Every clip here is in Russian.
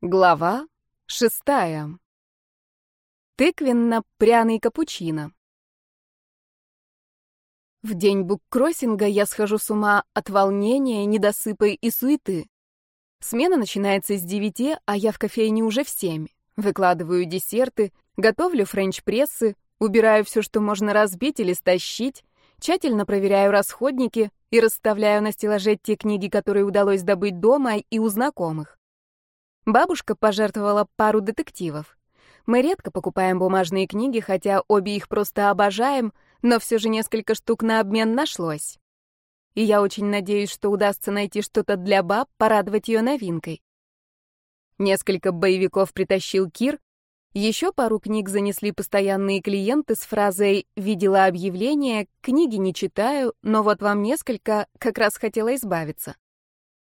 Глава шестая. Тыквенно-пряный капучино. В день буккроссинга я схожу с ума от волнения, недосыпа и суеты. Смена начинается с девяти, а я в кофейне уже в семь. Выкладываю десерты, готовлю френч-прессы, убираю все, что можно разбить или стащить, тщательно проверяю расходники и расставляю на стеллаже те книги, которые удалось добыть дома и у знакомых. Бабушка пожертвовала пару детективов. Мы редко покупаем бумажные книги, хотя обе их просто обожаем, но все же несколько штук на обмен нашлось. И я очень надеюсь, что удастся найти что-то для баб, порадовать ее новинкой. Несколько боевиков притащил Кир, еще пару книг занесли постоянные клиенты с фразой «видела объявление, книги не читаю, но вот вам несколько, как раз хотела избавиться».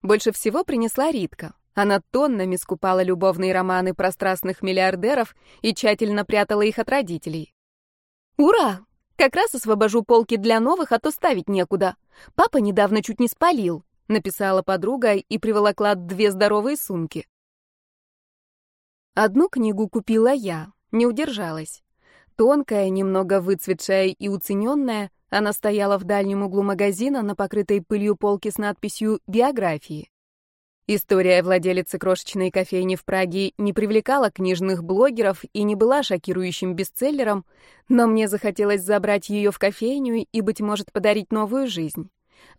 Больше всего принесла Ритка. Она тоннами скупала любовные романы про страстных миллиардеров и тщательно прятала их от родителей. «Ура! Как раз освобожу полки для новых, а то ставить некуда. Папа недавно чуть не спалил», — написала подруга и приволокла две здоровые сумки. Одну книгу купила я, не удержалась. Тонкая, немного выцветшая и уцененная, она стояла в дальнем углу магазина на покрытой пылью полке с надписью «Биографии». История владелицы крошечной кофейни в Праге не привлекала книжных блогеров и не была шокирующим бестселлером, но мне захотелось забрать ее в кофейню и, быть может, подарить новую жизнь.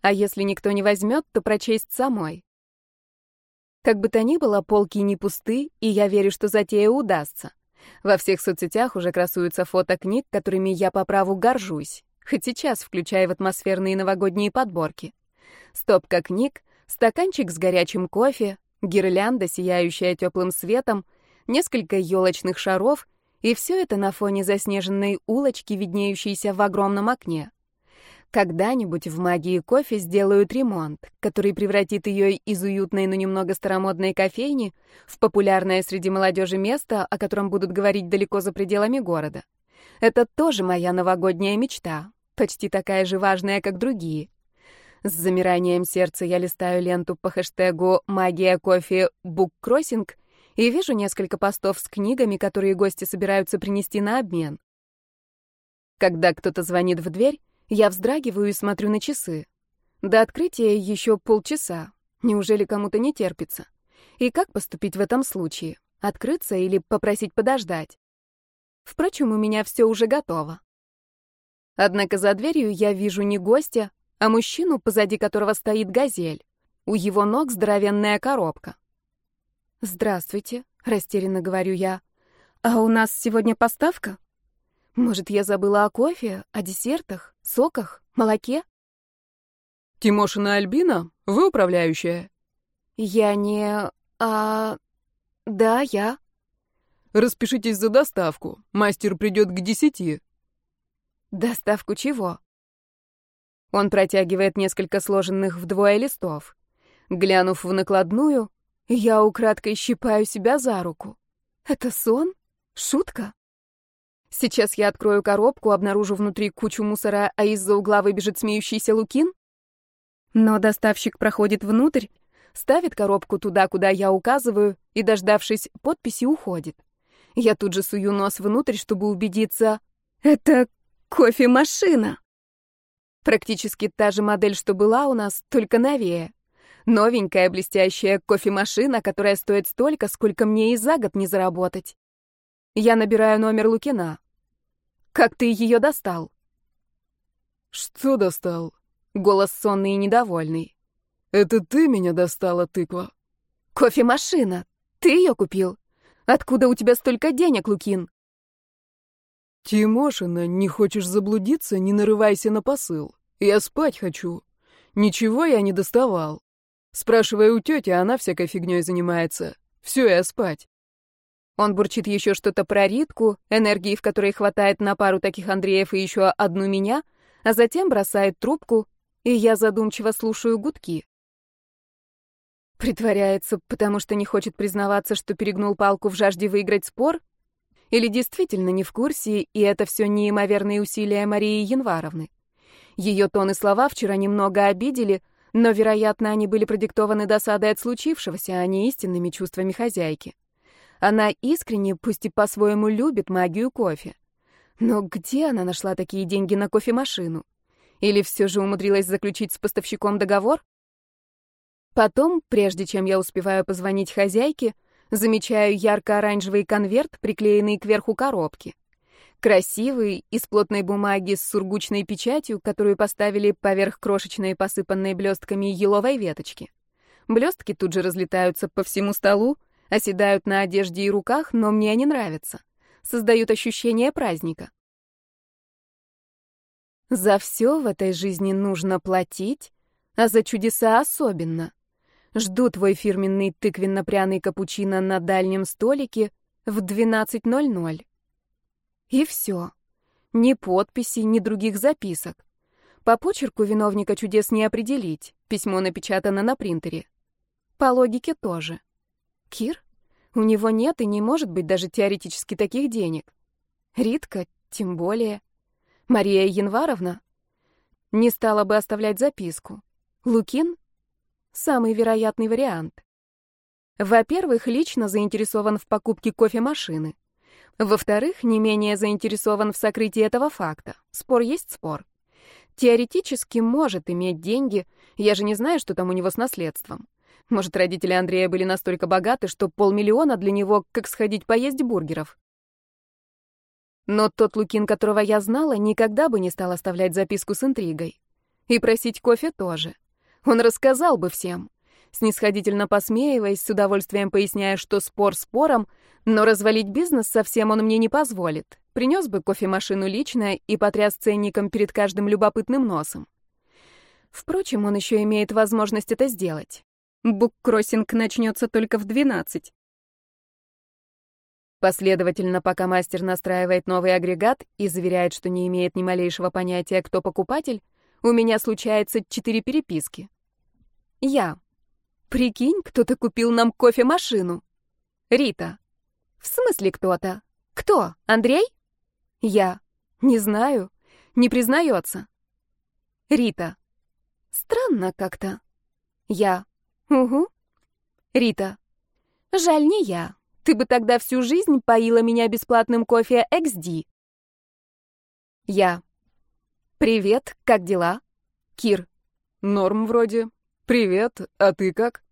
А если никто не возьмет, то прочесть самой. Как бы то ни было, полки не пусты, и я верю, что затея удастся. Во всех соцсетях уже красуются фото книг, которыми я по праву горжусь, хоть сейчас включая в атмосферные новогодние подборки. Стопка книг, стаканчик с горячим кофе, гирлянда, сияющая теплым светом, несколько елочных шаров, и все это на фоне заснеженной улочки, виднеющейся в огромном окне. Когда-нибудь в магии кофе сделают ремонт, который превратит ее из уютной, но немного старомодной кофейни в популярное среди молодежи место, о котором будут говорить далеко за пределами города. Это тоже моя новогодняя мечта, почти такая же важная, как другие. С замиранием сердца я листаю ленту по хэштегу «Магия кофе Буккроссинг» и вижу несколько постов с книгами, которые гости собираются принести на обмен. Когда кто-то звонит в дверь, я вздрагиваю и смотрю на часы. До открытия еще полчаса. Неужели кому-то не терпится? И как поступить в этом случае? Открыться или попросить подождать? Впрочем, у меня все уже готово. Однако за дверью я вижу не гостя, а мужчину, позади которого стоит газель. У его ног здоровенная коробка. «Здравствуйте», — растерянно говорю я. «А у нас сегодня поставка? Может, я забыла о кофе, о десертах, соках, молоке?» «Тимошина Альбина? Вы управляющая?» «Я не... а... да, я». «Распишитесь за доставку. Мастер придет к десяти». «Доставку чего?» Он протягивает несколько сложенных вдвое листов. Глянув в накладную, я украдкой щипаю себя за руку. Это сон? Шутка? Сейчас я открою коробку, обнаружу внутри кучу мусора, а из-за угла выбежит смеющийся Лукин? Но доставщик проходит внутрь, ставит коробку туда, куда я указываю, и, дождавшись подписи, уходит. Я тут же сую нос внутрь, чтобы убедиться. Это кофемашина. Практически та же модель, что была у нас, только новее. Новенькая блестящая кофемашина, которая стоит столько, сколько мне и за год не заработать. Я набираю номер Лукина. «Как ты ее достал?» «Что достал?» Голос сонный и недовольный. «Это ты меня достала, тыква?» «Кофемашина. Ты ее купил? Откуда у тебя столько денег, Лукин?» «Тимошина, не хочешь заблудиться, не нарывайся на посыл. Я спать хочу. Ничего я не доставал. Спрашивая у тети, она всякой фигней занимается. Все, я спать». Он бурчит еще что-то про Ритку, энергии в которой хватает на пару таких Андреев и еще одну меня, а затем бросает трубку, и я задумчиво слушаю гудки. Притворяется, потому что не хочет признаваться, что перегнул палку в жажде выиграть спор — или действительно не в курсе, и это все неимоверные усилия Марии Январовны? Ее тон и слова вчера немного обидели, Но, вероятно, они были продиктованы досадой от случившегося, а не истинными чувствами хозяйки. Она искренне, пусть и по-своему, любит магию кофе. Но где она нашла такие деньги на кофемашину? Или все же умудрилась заключить с поставщиком договор? Потом, прежде чем я успеваю позвонить хозяйке, замечаю ярко-оранжевый конверт, приклеенный кверху коробки. Красивый, из плотной бумаги с сургучной печатью, которую поставили поверх крошечной, посыпанной блестками еловой веточки. Блестки тут же разлетаются по всему столу, оседают на одежде и руках, но мне они нравятся. Создают ощущение праздника. За все в этой жизни нужно платить, а за чудеса особенно. Жду твой фирменный тыквенно-пряный капучино на дальнем столике в 12.00. И все. Ни подписи, ни других записок. По почерку виновника чудес не определить. Письмо напечатано на принтере. По логике тоже. Кир? У него нет и не может быть даже теоретически таких денег. Ритка тем более. Мария Январовна? Не стала бы оставлять записку. Лукин? Самый вероятный вариант. Во-первых, лично заинтересован в покупке кофемашины. Во-вторых, не менее заинтересован в сокрытии этого факта. Спор есть спор. Теоретически может иметь деньги, я же не знаю, что там у него с наследством. Может, родители Андрея были настолько богаты, что полмиллиона для него как сходить поесть бургеров. Но тот Лукин, которого я знала, никогда бы не стал оставлять записку с интригой. И просить кофе тоже. Он рассказал бы всем снисходительно посмеиваясь, с удовольствием поясняя, что спор спором, но развалить бизнес совсем он мне не позволит. Принес бы кофемашину лично и потряс ценником перед каждым любопытным носом. Впрочем, он еще имеет возможность это сделать. Буккроссинг начнется только в 12. Последовательно, пока мастер настраивает новый агрегат и заверяет, что не имеет ни малейшего понятия, кто покупатель, у меня случается четыре переписки. Я. Прикинь, кто-то купил нам кофемашину. Рита. В смысле кто-то? Кто? Андрей? Я. Не знаю. Не признается. Рита. Странно как-то. Я. Угу. Рита. Жаль, не я. Ты бы тогда всю жизнь поила меня бесплатным кофе XD. Я. Привет, как дела? Кир. Норм вроде. Привет, а ты как?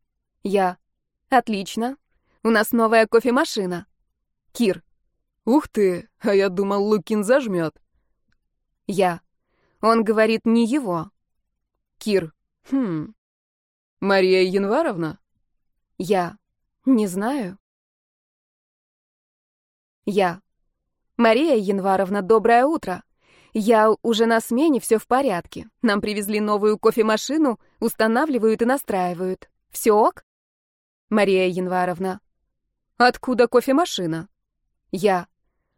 Я. Отлично. У нас новая кофемашина. Кир. Ух ты, а я думал, Лукин зажмет. Я. Он говорит, не его. Кир. Хм. Мария Январовна? Я. Не знаю. Я. Мария Январовна, доброе утро. Я уже на смене, все в порядке. Нам привезли новую кофемашину, устанавливают и настраивают. Все ок? Мария Январовна. Откуда кофемашина? Я.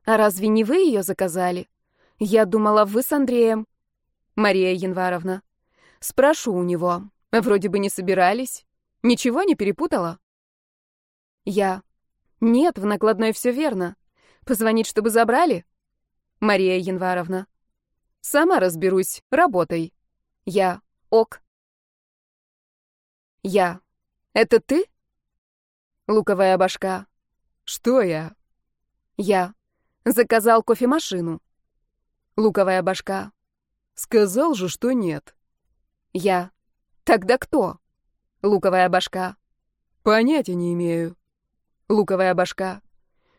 А разве не вы ее заказали? Я думала, вы с Андреем. Мария Январовна. Спрошу у него. Вроде бы не собирались. Ничего не перепутала? Я. Нет, в накладной все верно. Позвонить, чтобы забрали? Мария Январовна. Сама разберусь, работай. Я. Ок. Я. Это ты? Луковая башка. Что я? Я. Заказал кофемашину. Луковая башка. Сказал же, что нет. Я. Тогда кто? Луковая башка. Понятия не имею. Луковая башка.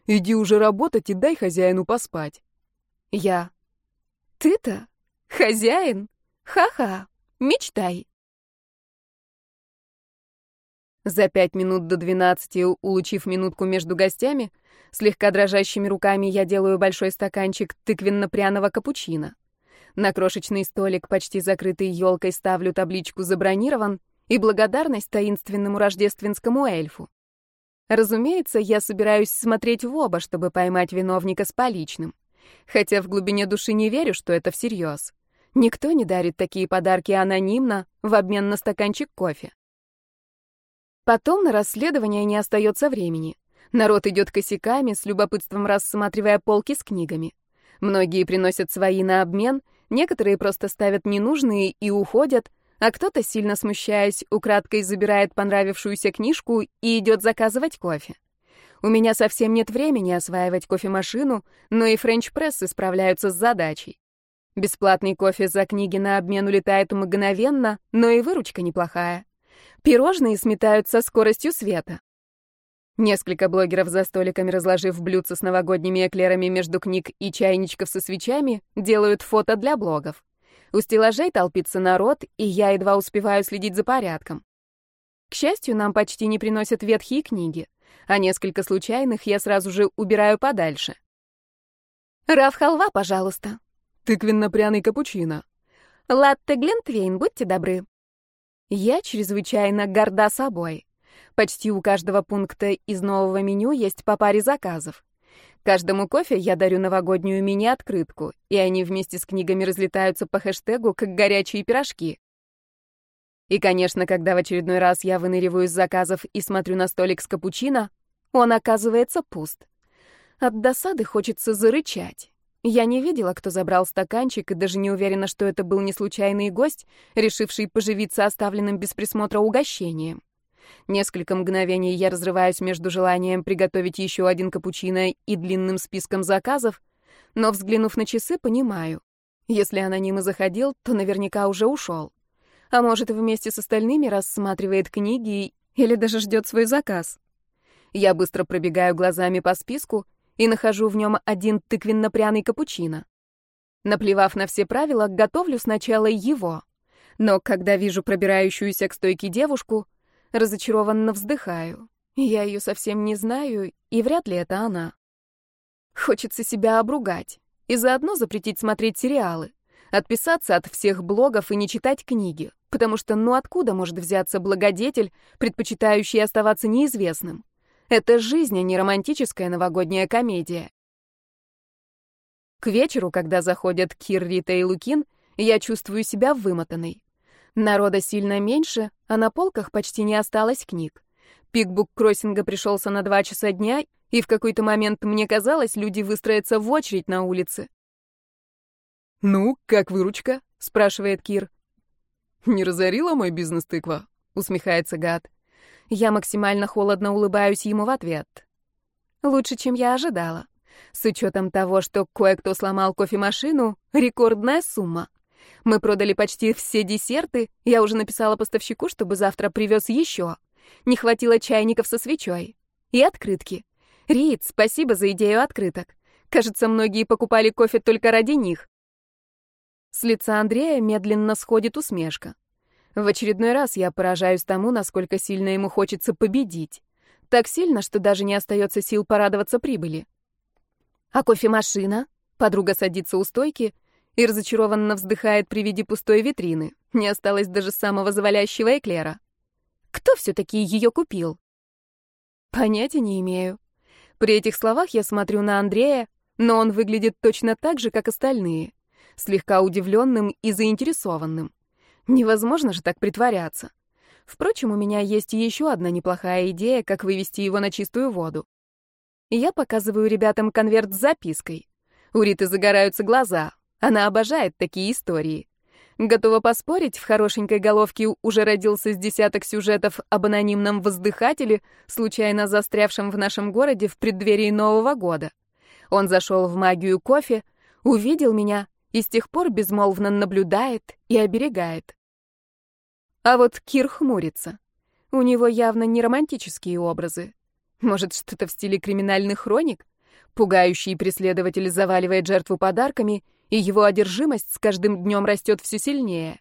Иди уже работать и дай хозяину поспать. Я. Ты-то? Хозяин? Ха-ха. Мечтай. За пять минут до двенадцати, улучив минутку между гостями, слегка дрожащими руками я делаю большой стаканчик тыквенно-пряного капучино. На крошечный столик, почти закрытый елкой, ставлю табличку «Забронирован» и благодарность таинственному рождественскому эльфу. Разумеется, я собираюсь смотреть в оба, чтобы поймать виновника с поличным. Хотя в глубине души не верю, что это всерьез. Никто не дарит такие подарки анонимно в обмен на стаканчик кофе. Потом на расследование не остается времени. Народ идет косяками, с любопытством рассматривая полки с книгами. Многие приносят свои на обмен, некоторые просто ставят ненужные и уходят, а кто-то, сильно смущаясь, украдкой забирает понравившуюся книжку и идет заказывать кофе. У меня совсем нет времени осваивать кофемашину, но и френч-прессы справляются с задачей. Бесплатный кофе за книги на обмен улетает мгновенно, но и выручка неплохая. Пирожные сметают со скоростью света. Несколько блогеров за столиками, разложив блюдца с новогодними эклерами между книг и чайничков со свечами, делают фото для блогов. У стеллажей толпится народ, и я едва успеваю следить за порядком. К счастью, нам почти не приносят ветхие книги, а несколько случайных я сразу же убираю подальше. «Раф-халва, пожалуйста». «Тыквенно-пряный капучино». «Латте Глинтвейн, будьте добры». Я чрезвычайно горда собой. Почти у каждого пункта из нового меню есть по паре заказов. Каждому кофе я дарю новогоднюю мини-открытку, и они вместе с книгами разлетаются по хэштегу, как горячие пирожки. И, конечно, когда в очередной раз я выныриваю из заказов и смотрю на столик с капучино, он оказывается пуст. От досады хочется зарычать. Я не видела, кто забрал стаканчик, и даже не уверена, что это был не случайный гость, решивший поживиться оставленным без присмотра угощением. Несколько мгновений я разрываюсь между желанием приготовить еще один капучино и длинным списком заказов, но, взглянув на часы, понимаю. Если аноним заходил, то наверняка уже ушел. А может, вместе с остальными рассматривает книги или даже ждет свой заказ. Я быстро пробегаю глазами по списку и нахожу в нем один тыквенно-пряный капучино. Наплевав на все правила, готовлю сначала его. Но когда вижу пробирающуюся к стойке девушку, Разочарованно вздыхаю. Я ее совсем не знаю, и вряд ли это она. Хочется себя обругать и заодно запретить смотреть сериалы, отписаться от всех блогов и не читать книги, потому что ну откуда может взяться благодетель, предпочитающий оставаться неизвестным? Это жизнь, а не романтическая новогодняя комедия. К вечеру, когда заходят Кир, Рита и Лукин, я чувствую себя вымотанной. Народа сильно меньше, а на полках почти не осталось книг. Пикбук кроссинга пришелся на два часа дня, и в какой-то момент мне казалось, люди выстроятся в очередь на улице. «Ну, как выручка?» — спрашивает Кир. «Не разорила мой бизнес тыква?» — усмехается гад. Я максимально холодно улыбаюсь ему в ответ. Лучше, чем я ожидала. С учетом того, что кое-кто сломал кофемашину, рекордная сумма. Мы продали почти все десерты, я уже написала поставщику, чтобы завтра привез еще. Не хватило чайников со свечой. И открытки. Рид, спасибо за идею открыток. Кажется, многие покупали кофе только ради них. С лица Андрея медленно сходит усмешка. В очередной раз я поражаюсь тому, насколько сильно ему хочется победить. Так сильно, что даже не остается сил порадоваться прибыли. А кофемашина? Подруга садится у стойки и разочарованно вздыхает при виде пустой витрины. Не осталось даже самого завалящего эклера. Кто все-таки ее купил? Понятия не имею. При этих словах я смотрю на Андрея, но он выглядит точно так же, как остальные. Слегка удивленным и заинтересованным. Невозможно же так притворяться. Впрочем, у меня есть еще одна неплохая идея, как вывести его на чистую воду. Я показываю ребятам конверт с запиской. У Риты загораются глаза. Она обожает такие истории. Готова поспорить, в хорошенькой головке уже родился с десяток сюжетов об анонимном воздыхателе, случайно застрявшем в нашем городе в преддверии Нового года. Он зашел в магию кофе, увидел меня и с тех пор безмолвно наблюдает и оберегает. А вот Кир хмурится. У него явно не романтические образы. Может, что-то в стиле криминальных хроник? Пугающий преследователь заваливает жертву подарками — и его одержимость с каждым днем растет все сильнее.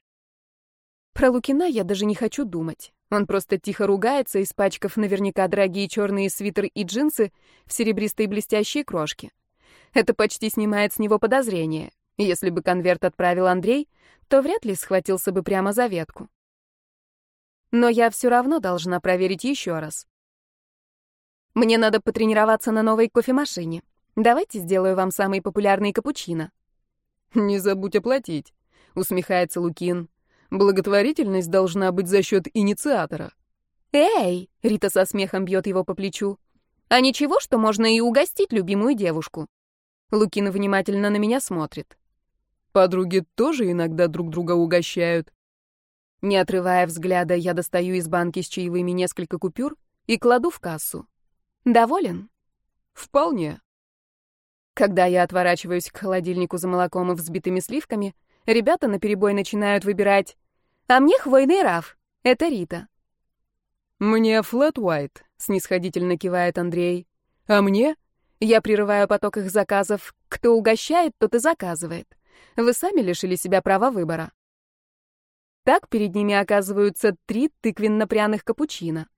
Про Лукина я даже не хочу думать. Он просто тихо ругается, испачкав наверняка дорогие черные свитер и джинсы в серебристой блестящей крошке. Это почти снимает с него подозрение. Если бы конверт отправил Андрей, то вряд ли схватился бы прямо за ветку. Но я все равно должна проверить еще раз. Мне надо потренироваться на новой кофемашине. Давайте сделаю вам самый популярный капучино. «Не забудь оплатить», — усмехается Лукин. «Благотворительность должна быть за счет инициатора». «Эй!» — Рита со смехом бьет его по плечу. «А ничего, что можно и угостить любимую девушку?» Лукин внимательно на меня смотрит. «Подруги тоже иногда друг друга угощают». Не отрывая взгляда, я достаю из банки с чаевыми несколько купюр и кладу в кассу. Доволен? Вполне. Когда я отворачиваюсь к холодильнику за молоком и взбитыми сливками, ребята наперебой начинают выбирать «А мне хвойный раф». Это Рита. «Мне флэт white», — снисходительно кивает Андрей. «А мне?» Я прерываю поток их заказов. Кто угощает, тот и заказывает. Вы сами лишили себя права выбора. Так перед ними оказываются три тыквенно-пряных капучино.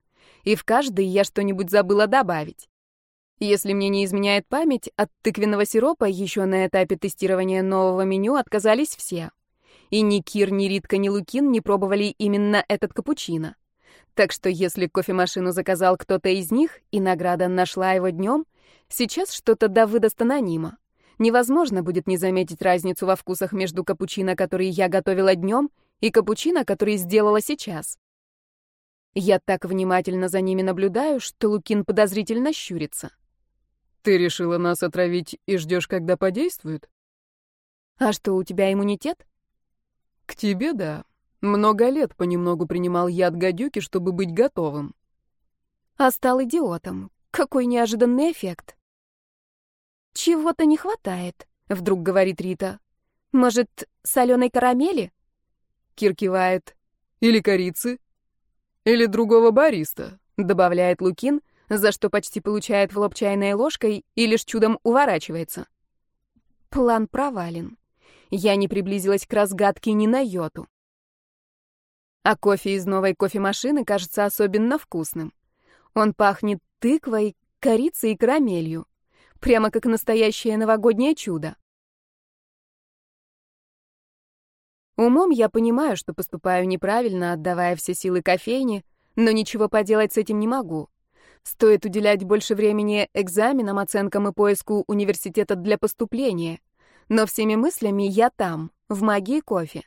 И в каждый я что-нибудь забыла добавить. Если мне не изменяет память, от тыквенного сиропа еще на этапе тестирования нового меню отказались все. И ни Кир, ни Ритка, ни Лукин не пробовали именно этот капучино. Так что если кофемашину заказал кто-то из них, и награда нашла его днем, сейчас что-то да выдаст анонима. Невозможно будет не заметить разницу во вкусах между капучино, который я готовила днем, и капучино, который сделала сейчас. Я так внимательно за ними наблюдаю, что Лукин подозрительно щурится. «Ты решила нас отравить и ждешь, когда подействует?» «А что, у тебя иммунитет?» «К тебе, да. Много лет понемногу принимал яд гадюки, чтобы быть готовым. А стал идиотом. Какой неожиданный эффект. Чего-то не хватает, вдруг говорит Рита. Может, соленой карамели? Кир кивает. Или корицы? Или другого бариста, добавляет Лукин, за что почти получает в лоб чайной ложкой и лишь чудом уворачивается. План провален. Я не приблизилась к разгадке ни на йоту. А кофе из новой кофемашины кажется особенно вкусным. Он пахнет тыквой, корицей и карамелью. Прямо как настоящее новогоднее чудо. Умом я понимаю, что поступаю неправильно, отдавая все силы кофейне, но ничего поделать с этим не могу. Стоит уделять больше времени экзаменам, оценкам и поиску университета для поступления. Но всеми мыслями я там, в магии кофе.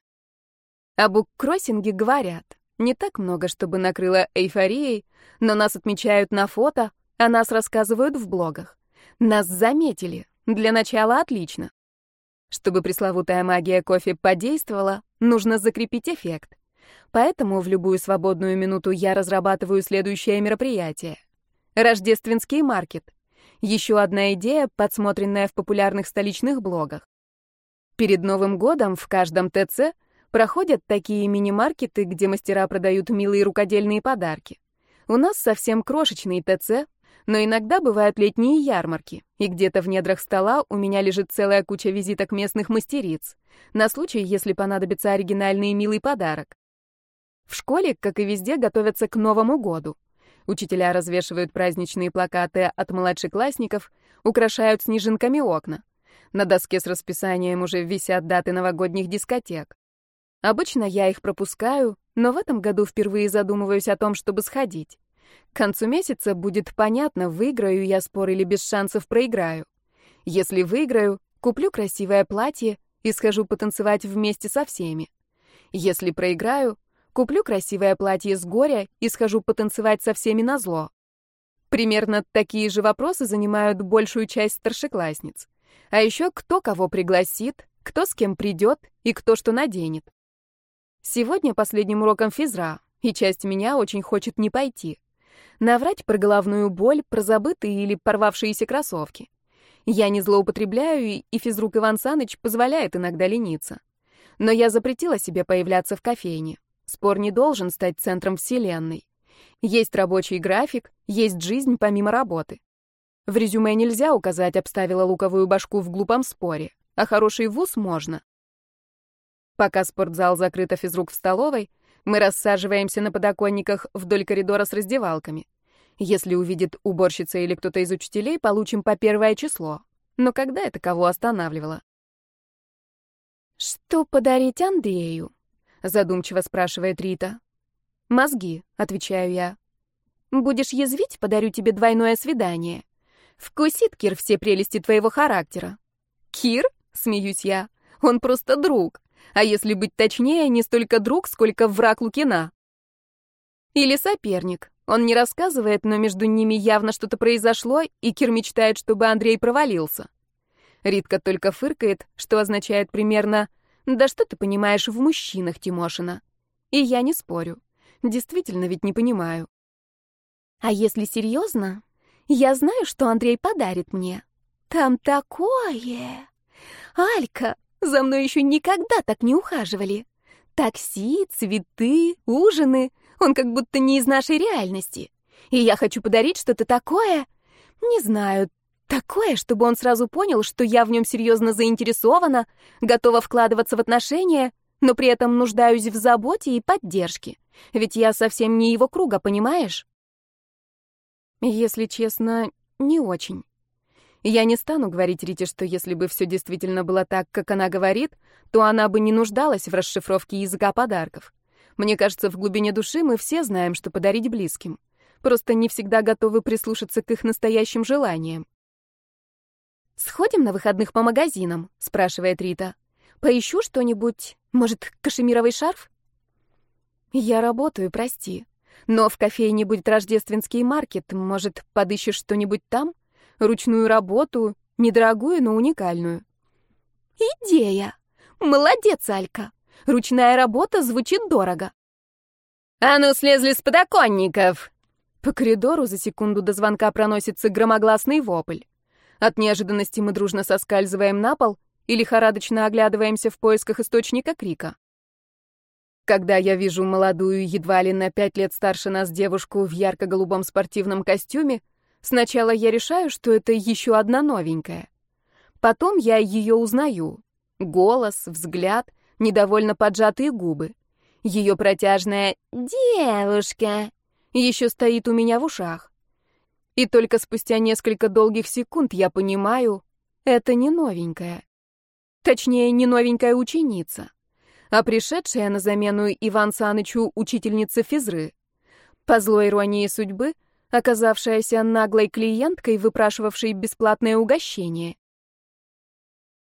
О буккроссинге говорят. Не так много, чтобы накрыло эйфорией, но нас отмечают на фото, а нас рассказывают в блогах. Нас заметили. Для начала отлично. Чтобы пресловутая магия кофе подействовала, нужно закрепить эффект. Поэтому в любую свободную минуту я разрабатываю следующее мероприятие. Рождественский маркет. Еще одна идея, подсмотренная в популярных столичных блогах. Перед Новым годом в каждом ТЦ Проходят такие мини-маркеты, где мастера продают милые рукодельные подарки. У нас совсем крошечный ТЦ, но иногда бывают летние ярмарки, и где-то в недрах стола у меня лежит целая куча визиток местных мастериц, на случай, если понадобится оригинальный и милый подарок. В школе, как и везде, готовятся к Новому году. Учителя развешивают праздничные плакаты от младшеклассников, украшают снежинками окна. На доске с расписанием уже висят даты новогодних дискотек. Обычно я их пропускаю, но в этом году впервые задумываюсь о том, чтобы сходить. К концу месяца будет понятно, выиграю я спор или без шансов проиграю. Если выиграю, куплю красивое платье и схожу потанцевать вместе со всеми. Если проиграю, куплю красивое платье с горя и схожу потанцевать со всеми на зло. Примерно такие же вопросы занимают большую часть старшеклассниц. А еще кто кого пригласит, кто с кем придет и кто что наденет. Сегодня последним уроком физра, и часть меня очень хочет не пойти. Наврать про головную боль, про забытые или порвавшиеся кроссовки. Я не злоупотребляю, и физрук Иван Саныч позволяет иногда лениться. Но я запретила себе появляться в кофейне. Спор не должен стать центром вселенной. Есть рабочий график, есть жизнь помимо работы. В резюме нельзя указать «обставила луковую башку в глупом споре», а хороший вуз можно. Пока спортзал закрыт, а физрук в столовой, мы рассаживаемся на подоконниках вдоль коридора с раздевалками. Если увидит уборщица или кто-то из учителей, получим по первое число. Но когда это кого останавливало? «Что подарить Андрею?» — задумчиво спрашивает Рита. «Мозги», — отвечаю я. «Будешь язвить, подарю тебе двойное свидание. Вкусит Кир все прелести твоего характера». «Кир?» — смеюсь я. «Он просто друг а если быть точнее, не столько друг, сколько враг Лукина. Или соперник. Он не рассказывает, но между ними явно что-то произошло, и Кир мечтает, чтобы Андрей провалился. Ритка только фыркает, что означает примерно «Да что ты понимаешь в мужчинах, Тимошина?» И я не спорю. Действительно ведь не понимаю. А если серьезно, я знаю, что Андрей подарит мне. Там такое... Алька, за мной еще никогда так не ухаживали. Такси, цветы, ужины. Он как будто не из нашей реальности. И я хочу подарить что-то такое... Не знаю, такое, чтобы он сразу понял, что я в нем серьезно заинтересована, готова вкладываться в отношения, но при этом нуждаюсь в заботе и поддержке. Ведь я совсем не его круга, понимаешь? Если честно, не очень. Я не стану говорить Рите, что если бы все действительно было так, как она говорит, то она бы не нуждалась в расшифровке языка подарков. Мне кажется, в глубине души мы все знаем, что подарить близким. Просто не всегда готовы прислушаться к их настоящим желаниям. «Сходим на выходных по магазинам?» — спрашивает Рита. «Поищу что-нибудь, может, кашемировый шарф?» «Я работаю, прости. Но в кофейне будет рождественский маркет. Может, подыщешь что-нибудь там?» Ручную работу, недорогую, но уникальную. Идея! Молодец, Алька! Ручная работа звучит дорого. «А ну, слезли с подоконников!» По коридору за секунду до звонка проносится громогласный вопль. От неожиданности мы дружно соскальзываем на пол и лихорадочно оглядываемся в поисках источника крика. Когда я вижу молодую, едва ли на пять лет старше нас девушку в ярко-голубом спортивном костюме, Сначала я решаю, что это еще одна новенькая. Потом я ее узнаю. Голос, взгляд, недовольно поджатые губы. Ее протяжная «девушка» еще стоит у меня в ушах. И только спустя несколько долгих секунд я понимаю, это не новенькая. Точнее, не новенькая ученица, а пришедшая на замену Иван Санычу учительница физры. По злой иронии судьбы — оказавшаяся наглой клиенткой, выпрашивавшей бесплатное угощение.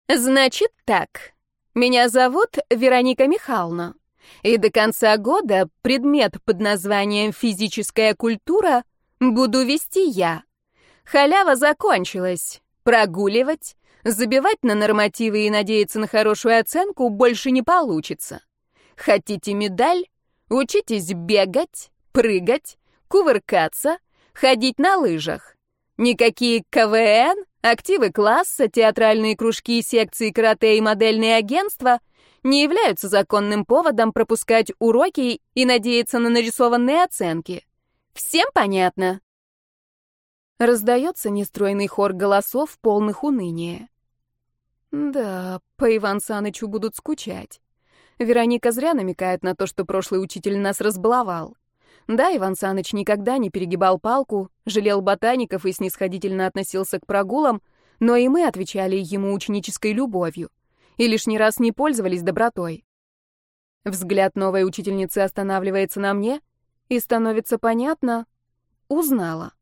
«Значит так. Меня зовут Вероника Михайловна, и до конца года предмет под названием «Физическая культура» буду вести я. Халява закончилась. Прогуливать, забивать на нормативы и надеяться на хорошую оценку больше не получится. Хотите медаль? Учитесь бегать, прыгать, кувыркаться, ходить на лыжах. Никакие КВН, активы класса, театральные кружки, секции карате и модельные агентства не являются законным поводом пропускать уроки и надеяться на нарисованные оценки. Всем понятно? Раздается нестройный хор голосов, полных уныния. Да, по Иван Санычу будут скучать. Вероника зря намекает на то, что прошлый учитель нас разбаловал. Да, Иван Саныч никогда не перегибал палку, жалел ботаников и снисходительно относился к прогулам, но и мы отвечали ему ученической любовью и лишний раз не пользовались добротой. Взгляд новой учительницы останавливается на мне, и становится понятно — узнала.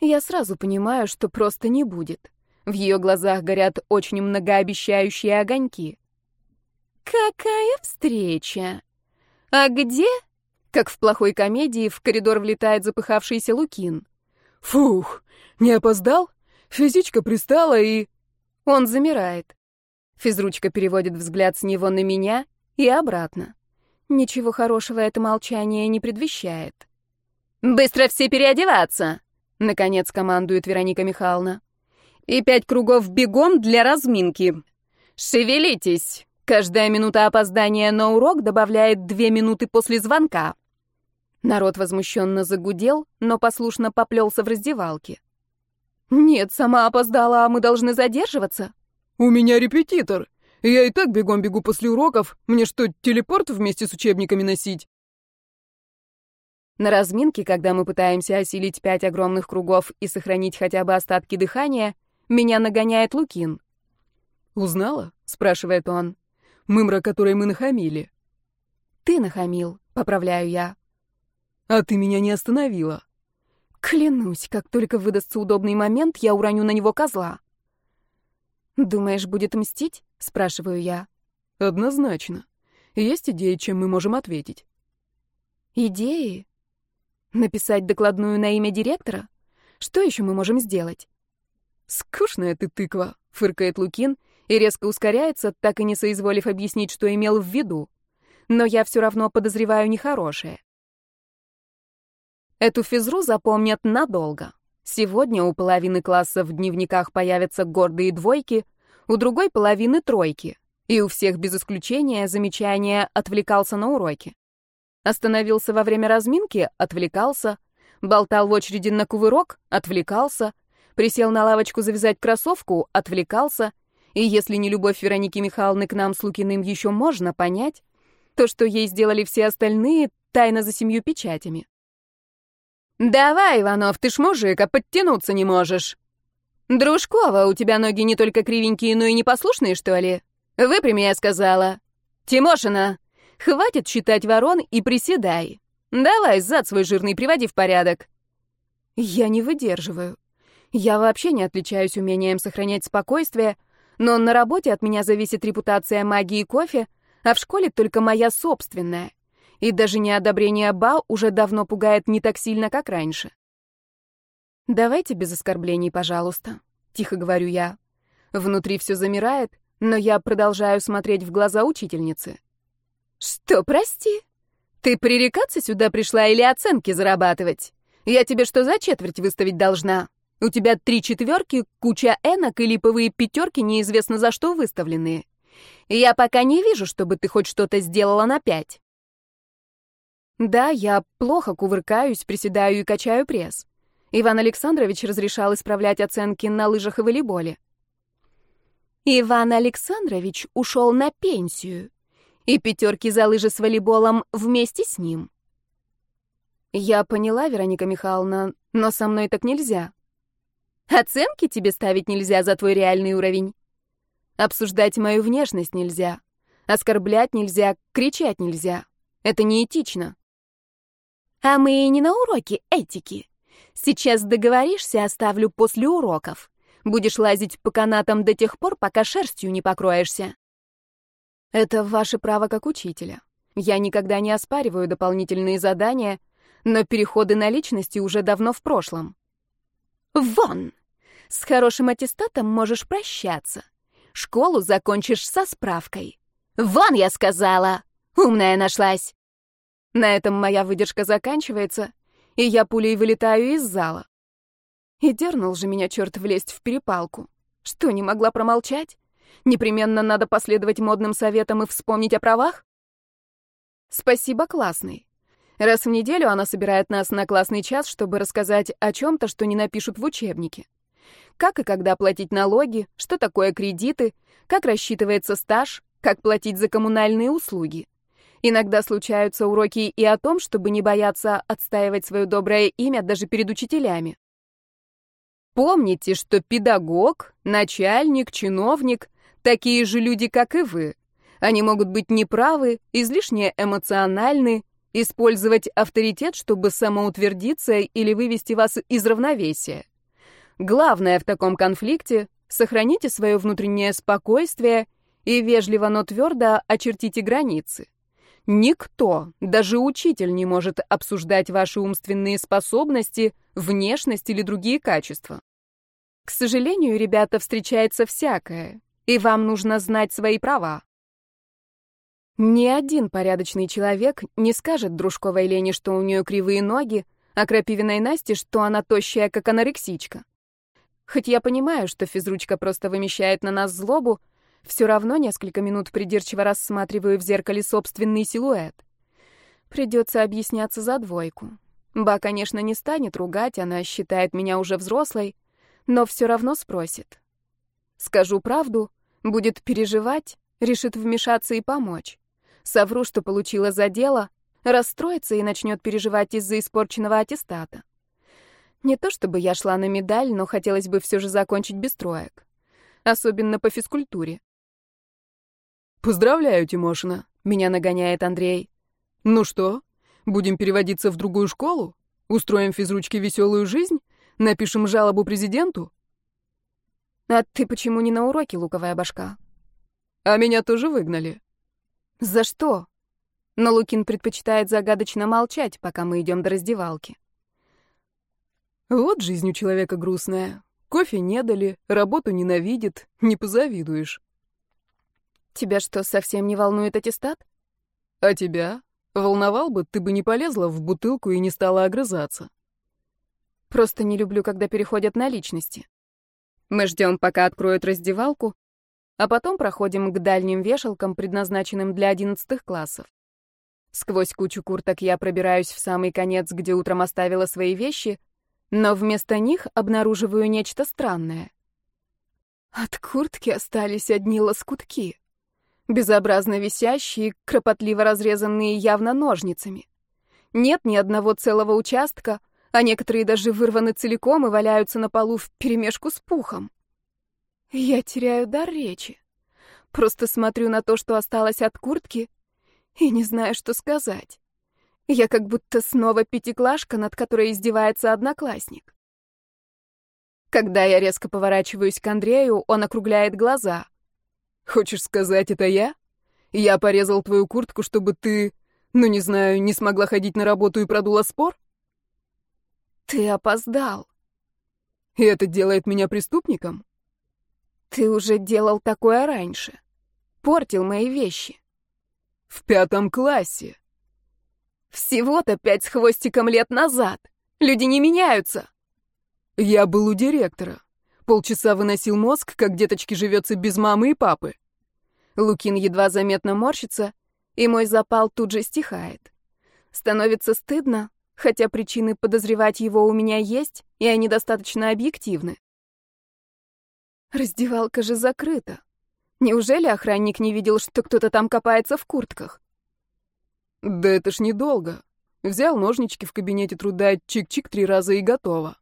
Я сразу понимаю, что просто не будет. В ее глазах горят очень многообещающие огоньки. «Какая встреча! А где как в плохой комедии в коридор влетает запыхавшийся Лукин. «Фух, не опоздал? Физичка пристала и...» Он замирает. Физручка переводит взгляд с него на меня и обратно. Ничего хорошего это молчание не предвещает. «Быстро все переодеваться!» — наконец командует Вероника Михайловна. «И пять кругов бегом для разминки. Шевелитесь! Каждая минута опоздания на урок добавляет две минуты после звонка. Народ возмущенно загудел, но послушно поплелся в раздевалке. «Нет, сама опоздала, а мы должны задерживаться?» «У меня репетитор. Я и так бегом бегу после уроков. Мне что, телепорт вместе с учебниками носить?» На разминке, когда мы пытаемся осилить пять огромных кругов и сохранить хотя бы остатки дыхания, меня нагоняет Лукин. «Узнала?» — спрашивает он. «Мымра, которой мы нахамили». «Ты нахамил», — поправляю я. А ты меня не остановила. Клянусь, как только выдастся удобный момент, я уроню на него козла. Думаешь, будет мстить? спрашиваю я. Однозначно. Есть идеи, чем мы можем ответить? Идеи? Написать докладную на имя директора? Что еще мы можем сделать? Скучная ты тыква, фыркает Лукин и резко ускоряется, так и не соизволив объяснить, что имел в виду. но я все равно подозреваю нехорошее. Эту физру запомнят надолго. Сегодня у половины класса в дневниках появятся гордые двойки, у другой половины тройки, и у всех без исключения замечание «отвлекался на уроке». Остановился во время разминки — отвлекался, болтал в очереди на кувырок — отвлекался, присел на лавочку завязать кроссовку — отвлекался, и если не любовь Вероники Михайловны к нам с Лукиным еще можно понять, то, что ей сделали все остальные, тайна за семью печатями. «Давай, Иванов, ты ж мужик, а подтянуться не можешь». «Дружкова, у тебя ноги не только кривенькие, но и непослушные, что ли? Выпрями, я сказала. Тимошина, хватит считать ворон и приседай. Давай, зад свой жирный приводи в порядок». Я не выдерживаю. Я вообще не отличаюсь умением сохранять спокойствие, но на работе от меня зависит репутация магии кофе, а в школе только моя собственная и даже неодобрение Ба уже давно пугает не так сильно, как раньше. «Давайте без оскорблений, пожалуйста», — тихо говорю я. Внутри все замирает, но я продолжаю смотреть в глаза учительницы. «Что, прости? Ты пререкаться сюда пришла или оценки зарабатывать? Я тебе что за четверть выставить должна? У тебя три четверки, куча энок и липовые пятерки неизвестно за что выставленные. Я пока не вижу, чтобы ты хоть что-то сделала на пять». Да, я плохо кувыркаюсь, приседаю и качаю пресс. Иван Александрович разрешал исправлять оценки на лыжах и волейболе. Иван Александрович ушел на пенсию, и пятерки за лыжи с волейболом вместе с ним. Я поняла, Вероника Михайловна, но со мной так нельзя. Оценки тебе ставить нельзя за твой реальный уровень. Обсуждать мою внешность нельзя. Оскорблять нельзя, кричать нельзя. Это неэтично. А мы и не на уроке этики. Сейчас договоришься, оставлю после уроков. Будешь лазить по канатам до тех пор, пока шерстью не покроешься. Это ваше право как учителя. Я никогда не оспариваю дополнительные задания, но переходы на личности уже давно в прошлом. Вон! С хорошим аттестатом можешь прощаться. Школу закончишь со справкой. Вон, я сказала! Умная нашлась. На этом моя выдержка заканчивается, и я пулей вылетаю из зала. И дернул же меня черт влезть в перепалку. Что, не могла промолчать? Непременно надо последовать модным советам и вспомнить о правах? Спасибо, классный. Раз в неделю она собирает нас на классный час, чтобы рассказать о чем-то, что не напишут в учебнике. Как и когда платить налоги, что такое кредиты, как рассчитывается стаж, как платить за коммунальные услуги. Иногда случаются уроки и о том, чтобы не бояться отстаивать свое доброе имя даже перед учителями. Помните, что педагог, начальник, чиновник — такие же люди, как и вы. Они могут быть неправы, излишне эмоциональны, использовать авторитет, чтобы самоутвердиться или вывести вас из равновесия. Главное в таком конфликте — сохраните свое внутреннее спокойствие и вежливо, но твердо очертите границы. Никто, даже учитель, не может обсуждать ваши умственные способности, внешность или другие качества. К сожалению, ребята, встречается всякое, и вам нужно знать свои права. Ни один порядочный человек не скажет дружковой Лене, что у нее кривые ноги, а крапивиной Насте, что она тощая, как анорексичка. Хоть я понимаю, что физручка просто вымещает на нас злобу, все равно несколько минут придирчиво рассматриваю в зеркале собственный силуэт. Придется объясняться за двойку. Ба, конечно, не станет ругать, она считает меня уже взрослой, но все равно спросит. Скажу правду, будет переживать, решит вмешаться и помочь. Совру, что получила за дело, расстроится и начнет переживать из-за испорченного аттестата. Не то чтобы я шла на медаль, но хотелось бы все же закончить без троек. Особенно по физкультуре. «Поздравляю, Тимошина», — меня нагоняет Андрей. «Ну что, будем переводиться в другую школу? Устроим физручке веселую жизнь? Напишем жалобу президенту?» «А ты почему не на уроке, луковая башка?» «А меня тоже выгнали». «За что?» Но Лукин предпочитает загадочно молчать, пока мы идем до раздевалки. «Вот жизнь у человека грустная. Кофе не дали, работу ненавидит, не позавидуешь». Тебя что, совсем не волнует аттестат? А тебя? Волновал бы, ты бы не полезла в бутылку и не стала огрызаться. Просто не люблю, когда переходят на личности. Мы ждем, пока откроют раздевалку, а потом проходим к дальним вешалкам, предназначенным для одиннадцатых классов. Сквозь кучу курток я пробираюсь в самый конец, где утром оставила свои вещи, но вместо них обнаруживаю нечто странное. От куртки остались одни лоскутки, безобразно висящие, кропотливо разрезанные явно ножницами. Нет ни одного целого участка, а некоторые даже вырваны целиком и валяются на полу вперемешку с пухом. Я теряю дар речи. Просто смотрю на то, что осталось от куртки, и не знаю, что сказать. Я как будто снова пятиклашка, над которой издевается одноклассник. Когда я резко поворачиваюсь к Андрею, он округляет глаза. «Хочешь сказать, это я? Я порезал твою куртку, чтобы ты, ну не знаю, не смогла ходить на работу и продула спор?» «Ты опоздал». «И это делает меня преступником?» «Ты уже делал такое раньше. Портил мои вещи». «В пятом классе». «Всего-то пять с хвостиком лет назад. Люди не меняются». «Я был у директора. Полчаса выносил мозг, как деточке живется без мамы и папы». Лукин едва заметно морщится, и мой запал тут же стихает. Становится стыдно, хотя причины подозревать его у меня есть, и они достаточно объективны. Раздевалка же закрыта. Неужели охранник не видел, что кто-то там копается в куртках? Да это ж недолго. Взял ножнички в кабинете труда, чик-чик три раза и готово.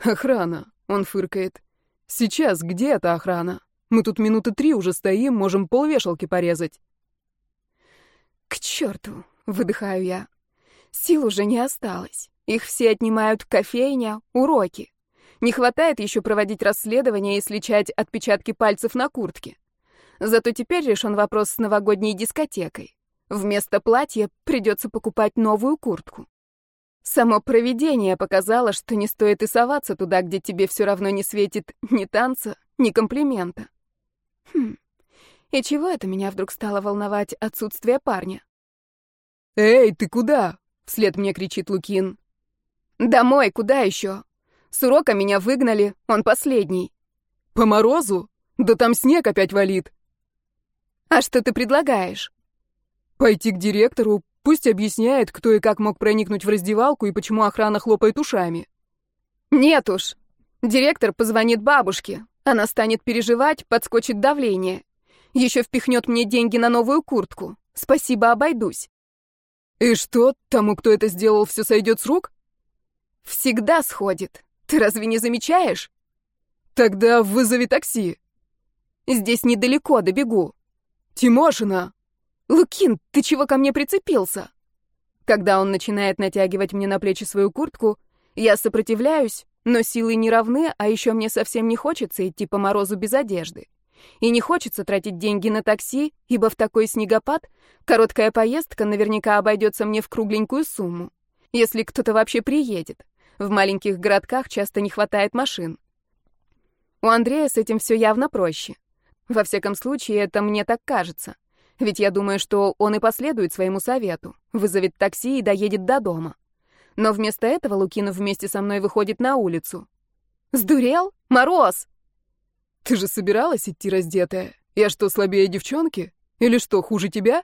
Охрана, он фыркает. Сейчас где эта охрана? Мы тут минуты три уже стоим, можем полвешалки порезать. К черту, выдыхаю я. Сил уже не осталось. Их все отнимают кофейня, уроки. Не хватает еще проводить расследование и сличать отпечатки пальцев на куртке. Зато теперь решен вопрос с новогодней дискотекой. Вместо платья придется покупать новую куртку. Само провидение показало, что не стоит и соваться туда, где тебе все равно не светит ни танца, ни комплимента. Хм, и чего это меня вдруг стало волновать отсутствие парня? «Эй, ты куда?» Вслед мне кричит Лукин. «Домой, куда еще? С урока меня выгнали, он последний». «По морозу? Да там снег опять валит». «А что ты предлагаешь?» «Пойти к директору, пусть объясняет, кто и как мог проникнуть в раздевалку и почему охрана хлопает ушами». «Нет уж. Директор позвонит бабушке. Она станет переживать, подскочит давление. Еще впихнет мне деньги на новую куртку. Спасибо, обойдусь». «И что, тому, кто это сделал, все сойдет с рук?» «Всегда сходит. Ты разве не замечаешь?» «Тогда вызови такси». «Здесь недалеко, добегу». «Тимошина!» «Лукин, ты чего ко мне прицепился?» Когда он начинает натягивать мне на плечи свою куртку, я сопротивляюсь, но силы не равны, а еще мне совсем не хочется идти по морозу без одежды. И не хочется тратить деньги на такси, ибо в такой снегопад короткая поездка наверняка обойдется мне в кругленькую сумму. Если кто-то вообще приедет. В маленьких городках часто не хватает машин. У Андрея с этим все явно проще. Во всяком случае, это мне так кажется. Ведь я думаю, что он и последует своему совету, вызовет такси и доедет до дома. Но вместо этого Лукинов вместе со мной выходит на улицу. «Сдурел? Мороз!» Ты же собиралась идти раздетая? Я что, слабее девчонки? Или что, хуже тебя?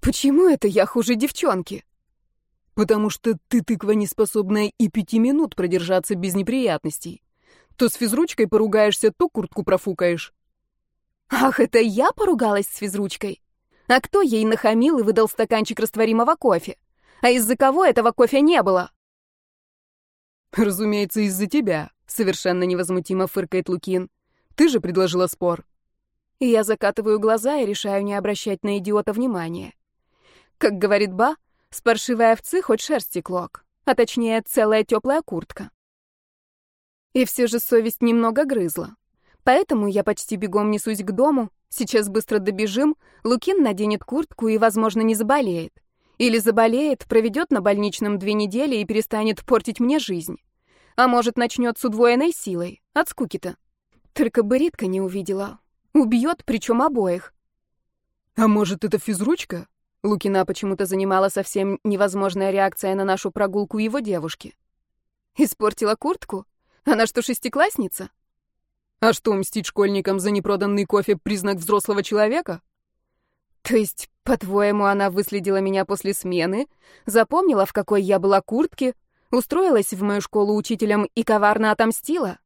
Почему это я хуже девчонки? Потому что ты тыква неспособная и пяти минут продержаться без неприятностей. То с физручкой поругаешься, то куртку профукаешь. Ах, это я поругалась с физручкой? А кто ей нахамил и выдал стаканчик растворимого кофе? А из-за кого этого кофе не было? Разумеется, из-за тебя. Совершенно невозмутимо фыркает Лукин. Ты же предложила спор. Я закатываю глаза и решаю не обращать на идиота внимания. Как говорит Ба, с паршивой овцы хоть шерсти клок, а точнее целая теплая куртка. И все же совесть немного грызла. Поэтому я почти бегом несусь к дому, сейчас быстро добежим, Лукин наденет куртку и, возможно, не заболеет. Или заболеет, проведет на больничном две недели и перестанет портить мне жизнь. А может, начнет с удвоенной силой. От скуки-то. Только бы Ритка не увидела. Убьет, причем обоих. А может, это физручка? Лукина почему-то занимала совсем невозможная реакция на нашу прогулку его девушки. Испортила куртку? Она что, шестиклассница? А что, мстить школьникам за непроданный кофе — признак взрослого человека? То есть, по-твоему, она выследила меня после смены, запомнила, в какой я была куртке, устроилась в мою школу учителем и коварно отомстила?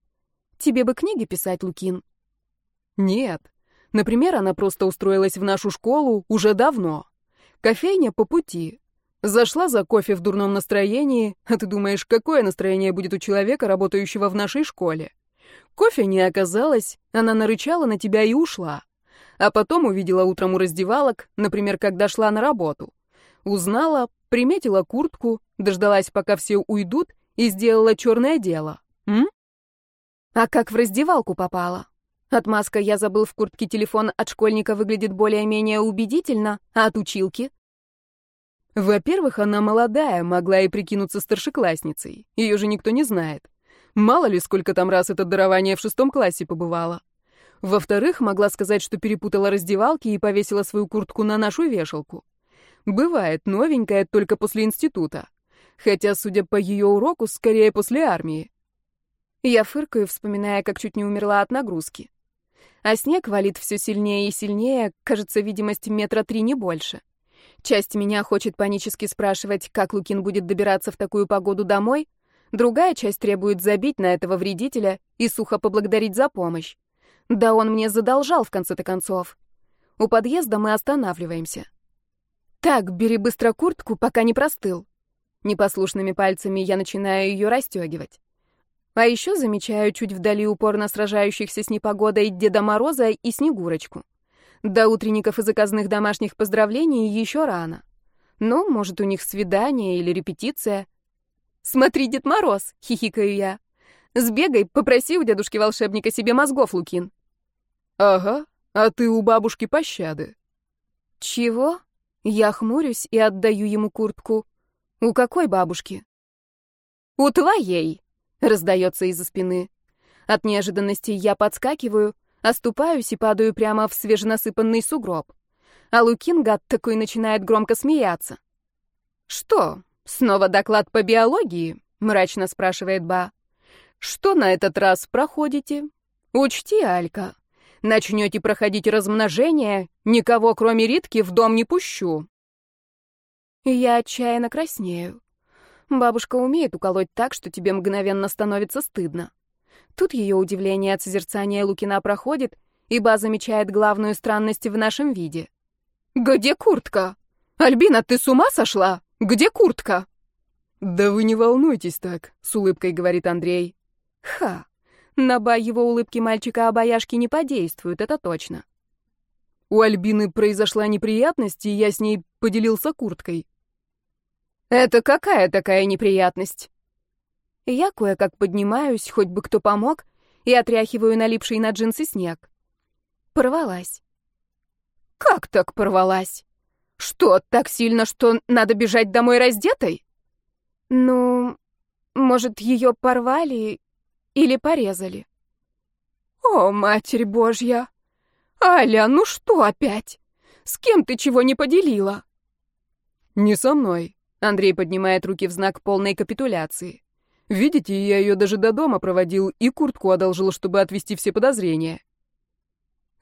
Тебе бы книги писать, Лукин. Нет. Например, она просто устроилась в нашу школу уже давно. Кофейня по пути. Зашла за кофе в дурном настроении, а ты думаешь, какое настроение будет у человека, работающего в нашей школе? Кофе не оказалось, она нарычала на тебя и ушла. А потом увидела утром у раздевалок, например, когда шла на работу. Узнала, приметила куртку, дождалась, пока все уйдут, и сделала черное дело. М? А как в раздевалку попала? Отмазка «я забыл в куртке телефон» от школьника выглядит более-менее убедительно, а от училки? Во-первых, она молодая, могла и прикинуться старшеклассницей. Ее же никто не знает. Мало ли, сколько там раз это дарование в шестом классе побывало. Во-вторых, могла сказать, что перепутала раздевалки и повесила свою куртку на нашу вешалку. Бывает, новенькая только после института. Хотя, судя по ее уроку, скорее после армии. Я фыркаю, вспоминая, как чуть не умерла от нагрузки. А снег валит все сильнее и сильнее, кажется, видимость метра три не больше. Часть меня хочет панически спрашивать, как Лукин будет добираться в такую погоду домой, Другая часть требует забить на этого вредителя и сухо поблагодарить за помощь. Да он мне задолжал в конце-то концов. У подъезда мы останавливаемся. Так, бери быстро куртку, пока не простыл. Непослушными пальцами я начинаю ее расстегивать. А еще замечаю чуть вдали упорно сражающихся с непогодой Деда Мороза и Снегурочку. До утренников и заказных домашних поздравлений еще рано. Ну, может, у них свидание или репетиция. «Смотри, Дед Мороз!» — хихикаю я. «Сбегай, попроси у дедушки-волшебника себе мозгов, Лукин». «Ага, а ты у бабушки пощады». «Чего?» Я хмурюсь и отдаю ему куртку. «У какой бабушки?» «У твоей!» — раздается из-за спины. От неожиданности я подскакиваю, оступаюсь и падаю прямо в свеженасыпанный сугроб. А Лукин, гад такой, начинает громко смеяться. «Что, «Снова доклад по биологии?» — мрачно спрашивает Ба. «Что на этот раз проходите? Учти, Алька, начнете проходить размножение, никого, кроме Ритки, в дом не пущу». Я отчаянно краснею. Бабушка умеет уколоть так, что тебе мгновенно становится стыдно. Тут ее удивление от созерцания Лукина проходит, и Ба замечает главную странность в нашем виде. «Где куртка? Альбина, ты с ума сошла?» Где куртка?» «Да вы не волнуйтесь так», — с улыбкой говорит Андрей. «Ха! На ба его улыбки мальчика-обаяшки не подействуют, это точно». У Альбины произошла неприятность, и я с ней поделился курткой. «Это какая такая неприятность?» Я кое-как поднимаюсь, хоть бы кто помог, и отряхиваю налипший на джинсы снег. Порвалась. «Как так порвалась?» Что, так сильно, что надо бежать домой раздетой? Ну, может, ее порвали или порезали. О, Матерь Божья! Аля, ну что опять? С кем ты чего не поделила? Не со мной. Андрей поднимает руки в знак полной капитуляции. Видите, я ее даже до дома проводил и куртку одолжил, чтобы отвести все подозрения.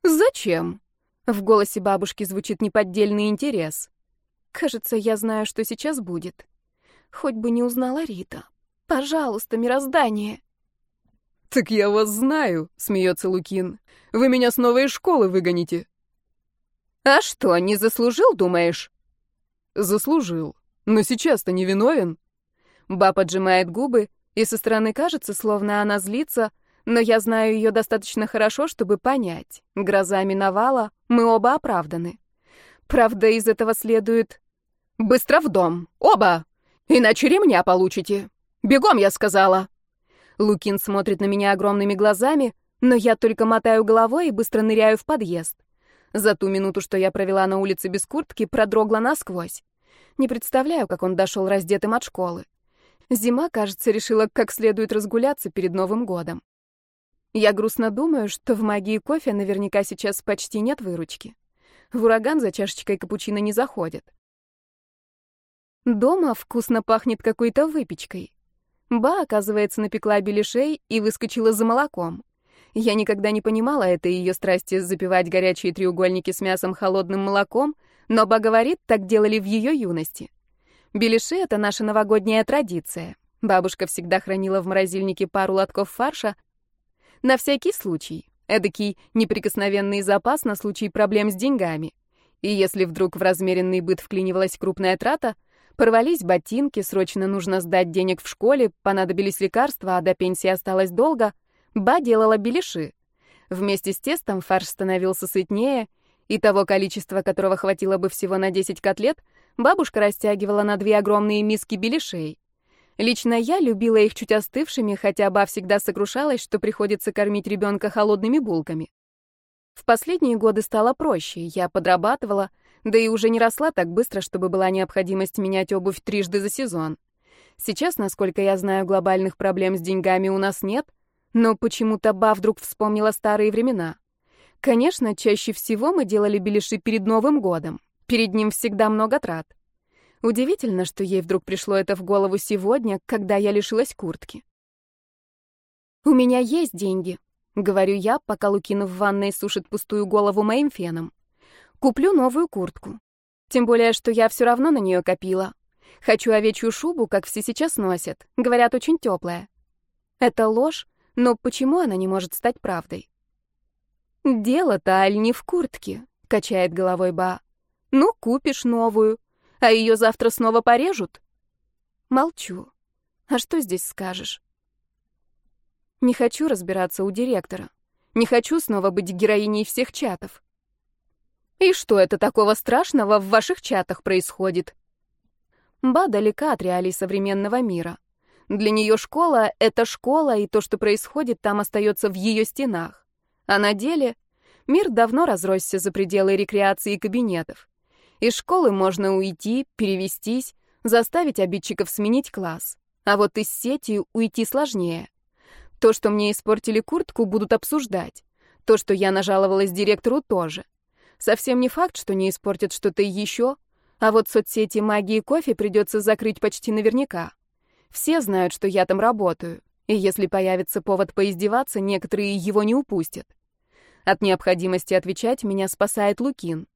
Зачем? В голосе бабушки звучит неподдельный интерес. Кажется, я знаю, что сейчас будет. Хоть бы не узнала Рита. Пожалуйста, мироздание. Так я вас знаю, смеется Лукин. Вы меня с новой школы выгоните. А что, не заслужил, думаешь? Заслужил. Но сейчас-то не виновен. Ба поджимает губы, и со стороны кажется, словно она злится, но я знаю ее достаточно хорошо, чтобы понять. Гроза миновала, мы оба оправданы. Правда, из этого следует... «Быстро в дом! Оба! Иначе ремня получите! Бегом, я сказала!» Лукин смотрит на меня огромными глазами, но я только мотаю головой и быстро ныряю в подъезд. За ту минуту, что я провела на улице без куртки, продрогла насквозь. Не представляю, как он дошел раздетым от школы. Зима, кажется, решила как следует разгуляться перед Новым годом. Я грустно думаю, что в магии кофе наверняка сейчас почти нет выручки. В ураган за чашечкой капучино не заходит. Дома вкусно пахнет какой-то выпечкой. Ба, оказывается, напекла беляшей и выскочила за молоком. Я никогда не понимала этой ее страсти запивать горячие треугольники с мясом холодным молоком, но Ба говорит, так делали в ее юности. Беляши — это наша новогодняя традиция. Бабушка всегда хранила в морозильнике пару лотков фарша. На всякий случай. Эдакий неприкосновенный запас на случай проблем с деньгами. И если вдруг в размеренный быт вклинивалась крупная трата, порвались ботинки, срочно нужно сдать денег в школе, понадобились лекарства, а до пенсии осталось долго — Ба делала беляши. Вместе с тестом фарш становился сытнее, и того количества, которого хватило бы всего на 10 котлет, бабушка растягивала на две огромные миски беляшей. Лично я любила их чуть остывшими, хотя Ба всегда сокрушалась, что приходится кормить ребенка холодными булками. В последние годы стало проще, я подрабатывала, да и уже не росла так быстро, чтобы была необходимость менять обувь трижды за сезон. Сейчас, насколько я знаю, глобальных проблем с деньгами у нас нет — но почему-то Ба вдруг вспомнила старые времена. Конечно, чаще всего мы делали беляши перед Новым годом. Перед ним всегда много трат. Удивительно, что ей вдруг пришло это в голову сегодня, когда я лишилась куртки. «У меня есть деньги», — говорю я, пока Лукин в ванной сушит пустую голову моим феном. «Куплю новую куртку. Тем более, что я все равно на нее копила. Хочу овечью шубу, как все сейчас носят. Говорят, очень теплая. Это ложь, но почему она не может стать правдой? «Дело-то, аль, не в куртке», — качает головой Ба. «Ну, купишь новую, а ее завтра снова порежут?» Молчу. А что здесь скажешь? Не хочу разбираться у директора. Не хочу снова быть героиней всех чатов. И что это такого страшного в ваших чатах происходит? Ба далека от реалий современного мира. Для нее школа — это школа, и то, что происходит там, остается в ее стенах. А на деле мир давно разросся за пределы рекреации и кабинетов. Из школы можно уйти, перевестись, заставить обидчиков сменить класс. А вот из сети уйти сложнее. То, что мне испортили куртку, будут обсуждать. То, что я нажаловалась директору, тоже. Совсем не факт, что не испортят что-то еще, а вот соцсети магии кофе придется закрыть почти наверняка. Все знают, что я там работаю, и если появится повод поиздеваться, некоторые его не упустят. От необходимости отвечать меня спасает Лукин.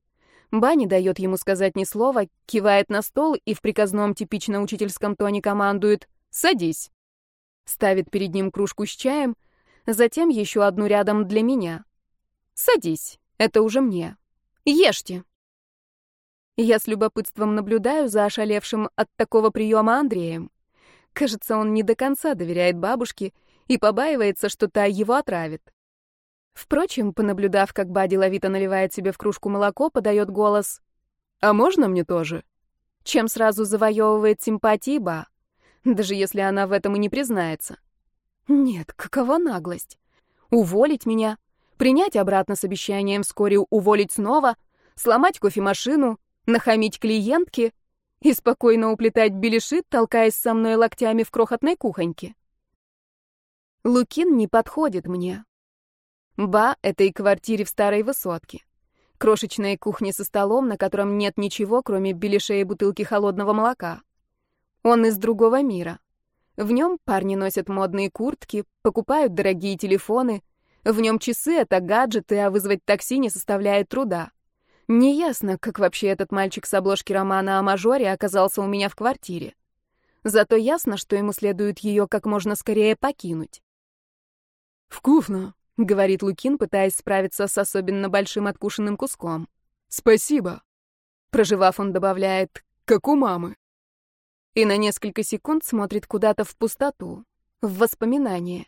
Бани дает ему сказать ни слова, кивает на стол и в приказном типично учительском тоне командует «Садись». Ставит перед ним кружку с чаем, затем еще одну рядом для меня. «Садись, это уже мне. Ешьте». Я с любопытством наблюдаю за ошалевшим от такого приема Андреем. Кажется, он не до конца доверяет бабушке и побаивается, что та его отравит. Впрочем, понаблюдав, как Ба деловито наливает себе в кружку молоко, подает голос «А можно мне тоже?» Чем сразу завоевывает симпатии Ба, даже если она в этом и не признается. Нет, какова наглость? Уволить меня, принять обратно с обещанием вскоре уволить снова, сломать кофемашину, нахамить клиентке — и спокойно уплетать беляши, толкаясь со мной локтями в крохотной кухоньке. Лукин не подходит мне. Ба — этой квартире в старой высотке. Крошечной кухне со столом, на котором нет ничего, кроме беляшей и бутылки холодного молока. Он из другого мира. В нем парни носят модные куртки, покупают дорогие телефоны. В нем часы — это гаджеты, а вызвать такси не составляет труда. Неясно, как вообще этот мальчик с обложки романа о мажоре оказался у меня в квартире. Зато ясно, что ему следует ее как можно скорее покинуть. «Вкусно», — говорит Лукин, пытаясь справиться с особенно большим откушенным куском. «Спасибо». Проживав, он добавляет «как у мамы». И на несколько секунд смотрит куда-то в пустоту, в воспоминания.